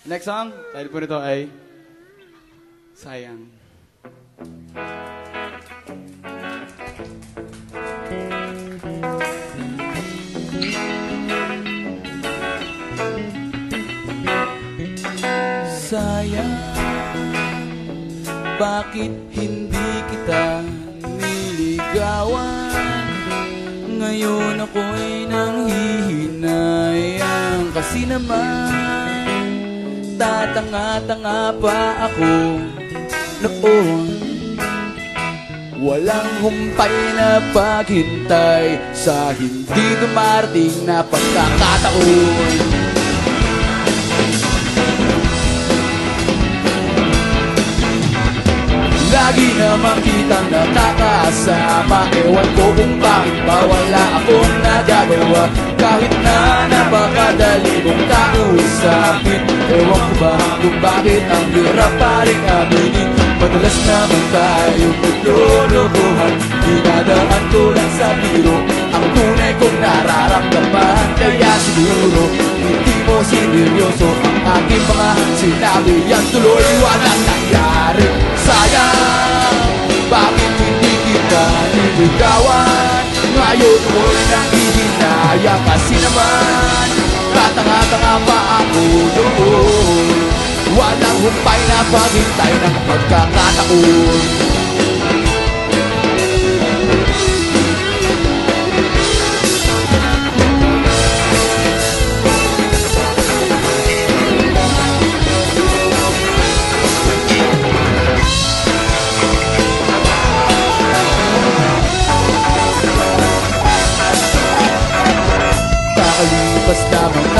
Next song, title po nito ay Sayang. Sayang, bakit hindi kita niligawan? Ngayon ako'y nanghihinayang Kasi naman Tatanga-tanga pa ako noon. Walang humpay na paghintay Sa hindi dumarating na pagkakataon Lagi naman kitang nakakasama. Ewan ko kung bakit ba wala akong nagagawa. Kahit na napakadali mong kausapin. Ewan ko ba kung bakit ang hirap pa rin aminin. Madalas naman tayong naglulukuhan Dinadaan ko lang sa biro? Ang tunay kong nararamdaman. Kaya siguro hindi mo sineryoso Ang aking mga sinabi. Yan tuloy walang nangyari Sayang, bakit hindi kita niligawan? Ngayon mo'y nanghihinaya Kasi naman, tatanga-tanga pa ako noon. Walang humpay na paghintay ng pagkakataon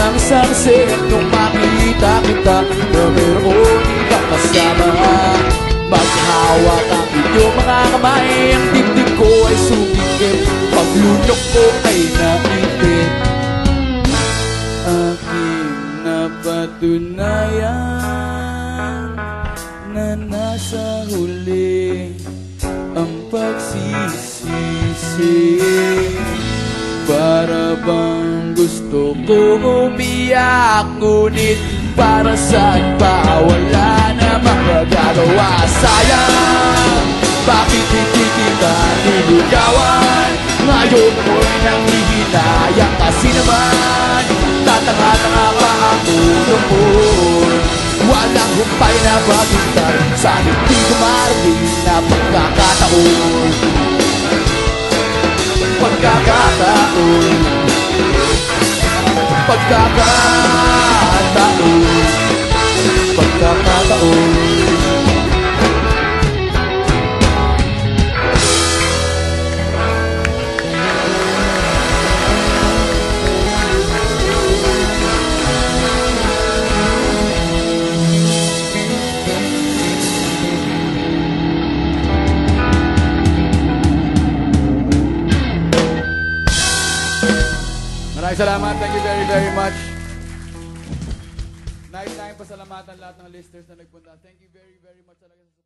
lamang ng isang set Nung makita kita na mayroon kang kasama. Maghawak ang inyong mga kamay Ang dibdib ko ay sumikip Paglunok ko ay naipit Aking napatunayan Na nasa huli umiyak Ngunit para saan ba? Wala na magagawa Sayang, bakit hindi kita niligawan Ngayon ako'y nanghihinayang Kasi naman, tatanga-tanga pa ako noon Walang humpay na paghintay Sa hindi dumarating na pagkakataon. Pagkakataon Pagkakataon salamat. Thank you very, very much. Nice time pasalamatan lahat ng listeners na nagpunta. Thank you very, very much talaga.